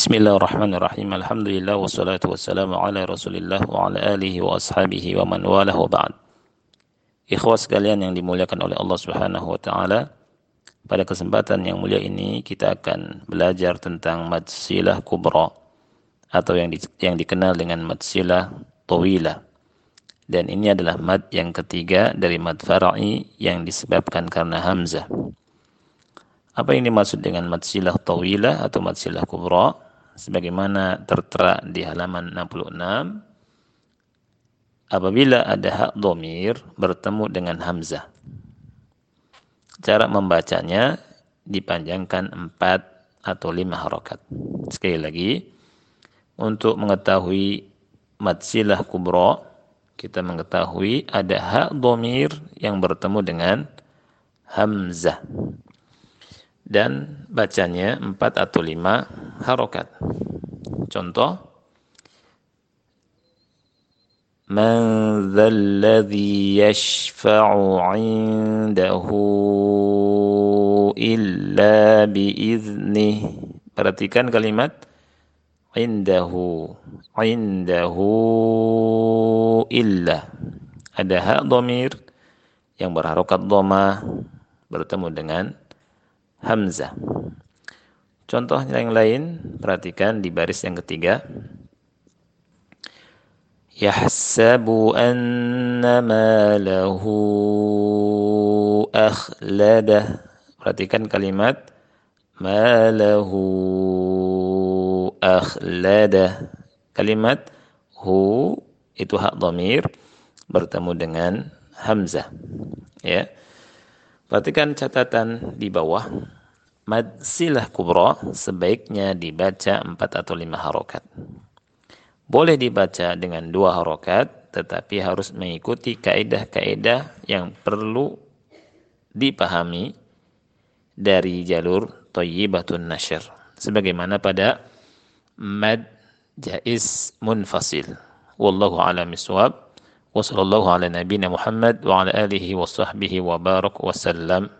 Bismillahirrahmanirrahim. Alhamdulillah wassalatu wassalamu ala Rasulillah wa ala alihi wa ashabihi wa man walah wa ba'd. Ikhwas sekalian yang dimuliakan oleh Allah Subhanahu wa taala, pada kesempatan yang mulia ini kita akan belajar tentang madsilah kubra atau yang di, yang dikenal dengan madsilah tawila. Dan ini adalah mad yang ketiga dari mad far'i yang disebabkan karena hamzah. Apa yang dimaksud dengan madsilah tawilah atau madsilah kubra? Sebagaimana tertera di halaman 66 apabila ada hak domir bertemu dengan hamzah. Cara membacanya dipanjangkan 4 atau 5 harokat. Sekali lagi untuk mengetahui matsilah kubro kita mengetahui ada hak domir yang bertemu dengan hamzah. Dan bacanya empat atau lima harokat. Contoh, Man dzalladzi yashfa'u 'indahu illa biiznih. Perhatikan kalimat indahu. Indahu illa. Ada hak domir yang berharokat doma bertemu dengan hamzah. Contoh yang lain, perhatikan di baris yang ketiga. Yahsabu anna malahu akhladah. Perhatikan kalimat malahu akhladah. Kalimat hu itu hak domir bertemu dengan hamzah. Ya. Perhatikan catatan di bawah. Mad silah kubra sebaiknya dibaca empat atau lima harokat. Boleh dibaca dengan dua harokat, tetapi harus mengikuti kaedah-kaedah yang perlu dipahami dari jalur toyibatun nasyir. Sebagaimana pada mad jais munfasil. Wallahu alam iswab. Wa sallallahu ala nabina Muhammad wa ala alihi wa sahbihi wa barak wa sallam.